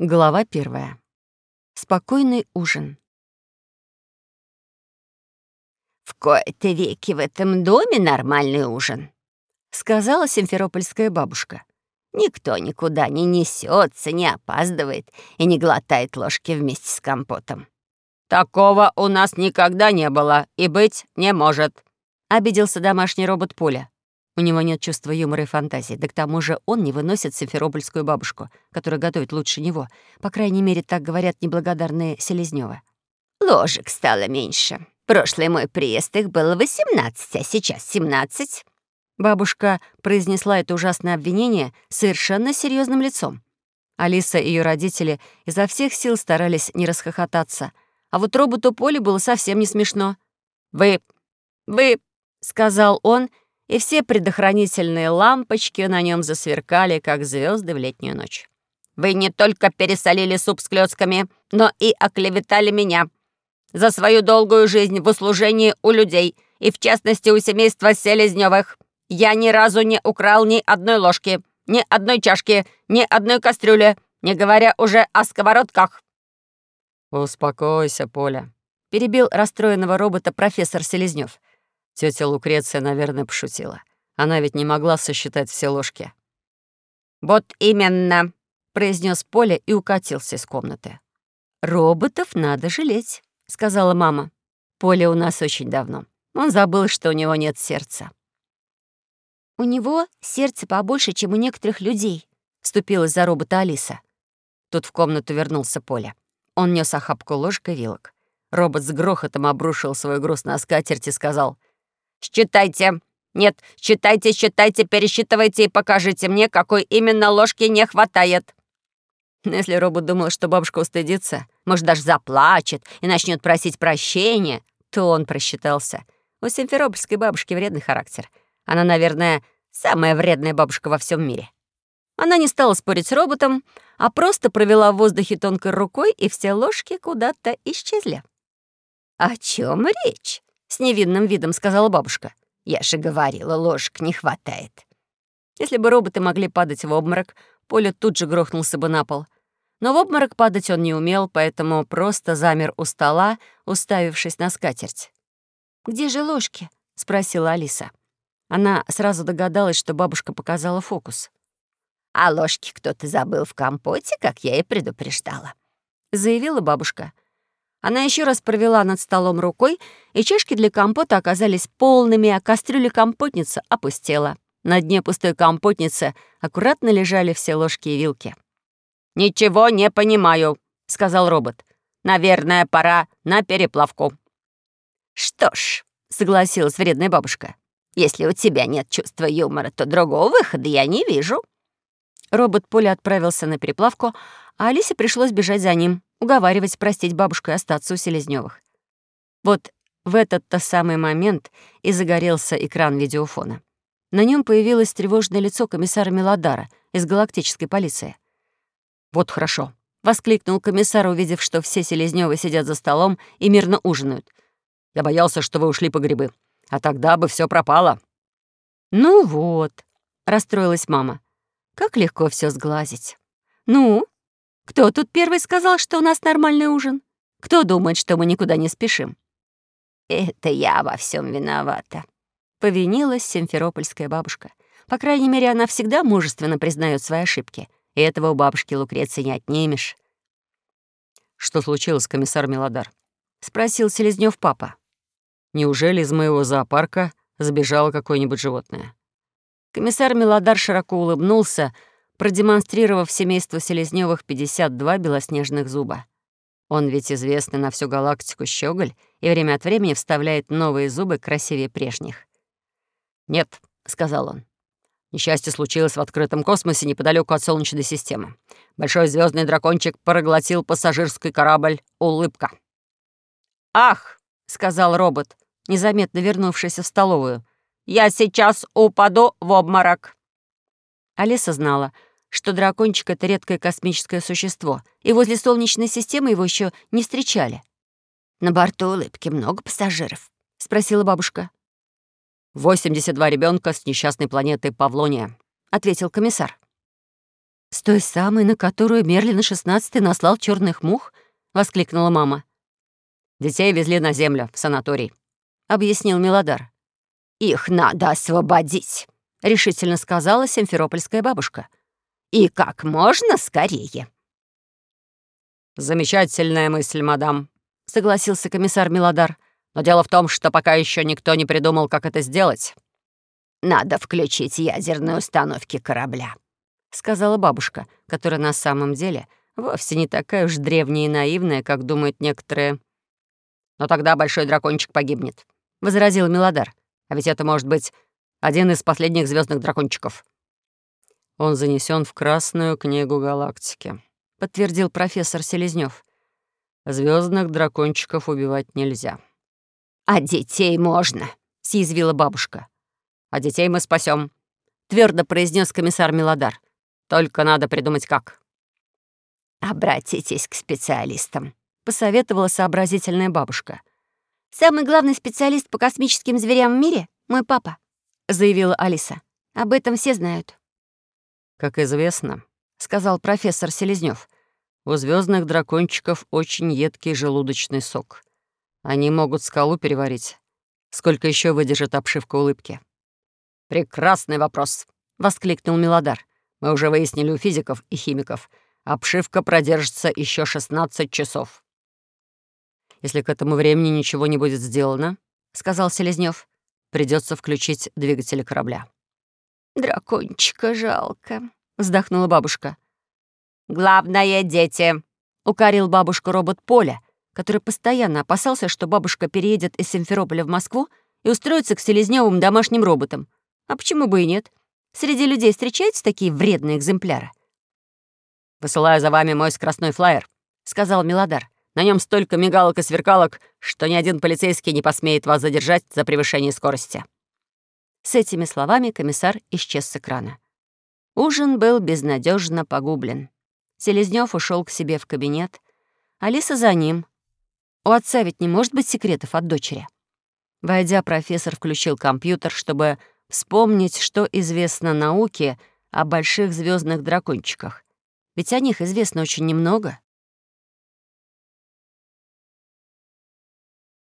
Глава первая. Спокойный ужин. «В кои-то веки в этом доме нормальный ужин», — сказала симферопольская бабушка. «Никто никуда не несется, не опаздывает и не глотает ложки вместе с компотом». «Такого у нас никогда не было и быть не может», — обиделся домашний робот Поля. У него нет чувства юмора и фантазии, да к тому же он не выносит симферопольскую бабушку, которая готовит лучше него. По крайней мере, так говорят неблагодарные Селезнёвы. «Ложек стало меньше. Прошлый мой приезд их было восемнадцать, а сейчас семнадцать». Бабушка произнесла это ужасное обвинение совершенно серьезным лицом. Алиса и ее родители изо всех сил старались не расхохотаться, а вот роботу Поле было совсем не смешно. «Вы... вы...» — сказал он — и все предохранительные лампочки на нем засверкали, как звезды в летнюю ночь. «Вы не только пересолили суп с клёцками, но и оклеветали меня за свою долгую жизнь в услужении у людей, и в частности у семейства Селезнёвых. Я ни разу не украл ни одной ложки, ни одной чашки, ни одной кастрюли, не говоря уже о сковородках». «Успокойся, Поля», — перебил расстроенного робота профессор Селезнёв. Тетя Лукреция, наверное, пошутила. Она ведь не могла сосчитать все ложки. «Вот именно», — произнес Поля и укатился из комнаты. «Роботов надо жалеть», — сказала мама. «Поля у нас очень давно. Он забыл, что у него нет сердца». «У него сердце побольше, чем у некоторых людей», — вступилась за робота Алиса. Тут в комнату вернулся Поля. Он нес охапку ложек и вилок. Робот с грохотом обрушил свой груз на скатерть и сказал — «Считайте. Нет, считайте, считайте, пересчитывайте и покажите мне, какой именно ложки не хватает». Если робот думал, что бабушка устыдится, может, даже заплачет и начнет просить прощения, то он просчитался. У симферопольской бабушки вредный характер. Она, наверное, самая вредная бабушка во всем мире. Она не стала спорить с роботом, а просто провела в воздухе тонкой рукой, и все ложки куда-то исчезли. «О чем речь?» — с невинным видом сказала бабушка. «Я же говорила, ложек не хватает». Если бы роботы могли падать в обморок, Поля тут же грохнулся бы на пол. Но в обморок падать он не умел, поэтому просто замер у стола, уставившись на скатерть. «Где же ложки?» — спросила Алиса. Она сразу догадалась, что бабушка показала фокус. «А ложки кто-то забыл в компоте, как я и предупреждала», — заявила бабушка. Она еще раз провела над столом рукой, и чашки для компота оказались полными, а кастрюля-компотница опустела. На дне пустой компотницы аккуратно лежали все ложки и вилки. «Ничего не понимаю», — сказал робот. «Наверное, пора на переплавку». «Что ж», — согласилась вредная бабушка, «если у тебя нет чувства юмора, то другого выхода я не вижу». Робот Поля отправился на переплавку, а Алисе пришлось бежать за ним уговаривать простить бабушку и остаться у Селезнёвых. Вот в этот-то самый момент и загорелся экран видеофона. На нем появилось тревожное лицо комиссара Мелодара из галактической полиции. «Вот хорошо», — воскликнул комиссар, увидев, что все Селезнёвы сидят за столом и мирно ужинают. «Я боялся, что вы ушли по грибы, а тогда бы все пропало». «Ну вот», — расстроилась мама. «Как легко все сглазить. Ну, кто тут первый сказал, что у нас нормальный ужин? Кто думает, что мы никуда не спешим? Это я во всем виновата. Повинилась симферопольская бабушка. По крайней мере, она всегда мужественно признает свои ошибки. И этого у бабушки Лукреции не отнимешь. «Что случилось, комиссар Мелодар?» — спросил Селезнёв папа. «Неужели из моего зоопарка сбежало какое-нибудь животное?» Комиссар Мелодар широко улыбнулся, продемонстрировав семейству Селезнёвых 52 белоснежных зуба. Он ведь известный на всю галактику щеголь и время от времени вставляет новые зубы красивее прежних. «Нет», — сказал он. Несчастье случилось в открытом космосе неподалеку от Солнечной системы. Большой звездный дракончик проглотил пассажирский корабль «Улыбка». «Ах!» — сказал робот, незаметно вернувшийся в столовую. «Я сейчас упаду в обморок». Алиса знала — что дракончик — это редкое космическое существо, и возле Солнечной системы его еще не встречали. «На борту улыбки много пассажиров?» — спросила бабушка. «82 ребенка с несчастной планеты Павлония», — ответил комиссар. «С той самой, на которую Мерлин XVI наслал черных мух?» — воскликнула мама. «Детей везли на землю, в санаторий», — объяснил Милодар. «Их надо освободить», — решительно сказала симферопольская бабушка. «И как можно скорее». «Замечательная мысль, мадам», — согласился комиссар Милодар. «Но дело в том, что пока еще никто не придумал, как это сделать». «Надо включить ядерные установки корабля», — сказала бабушка, которая на самом деле вовсе не такая уж древняя и наивная, как думают некоторые. «Но тогда большой дракончик погибнет», — возразил Милодар. «А ведь это может быть один из последних звездных дракончиков». Он занесен в Красную книгу галактики, подтвердил профессор Селезнёв. Звездных дракончиков убивать нельзя. А детей можно, съязвила бабушка. А детей мы спасем, твердо произнес комиссар Милодар. Только надо придумать как. Обратитесь к специалистам, посоветовала сообразительная бабушка. Самый главный специалист по космическим зверям в мире — мой папа, заявила Алиса. Об этом все знают. Как известно, сказал профессор Селезнёв, у звездных дракончиков очень едкий желудочный сок. Они могут скалу переварить. Сколько еще выдержит обшивка улыбки? «Прекрасный вопрос», — воскликнул Милодар. «Мы уже выяснили у физиков и химиков. Обшивка продержится еще 16 часов». «Если к этому времени ничего не будет сделано», — сказал Селезнёв, «придется включить двигатели корабля». «Дракончика жалко», — вздохнула бабушка. «Главное — дети», — укорил бабушку робот Поля, который постоянно опасался, что бабушка переедет из Симферополя в Москву и устроится к Селезнёвым домашним роботам. А почему бы и нет? Среди людей встречаются такие вредные экземпляры. «Высылаю за вами мой скоростной флайер», — сказал Милодар. «На нем столько мигалок и сверкалок, что ни один полицейский не посмеет вас задержать за превышение скорости». С этими словами комиссар исчез с экрана. Ужин был безнадежно погублен. Селезнёв ушел к себе в кабинет. Алиса за ним. У отца ведь не может быть секретов от дочери. Войдя, профессор включил компьютер, чтобы вспомнить, что известно науке о больших звездных дракончиках. Ведь о них известно очень немного.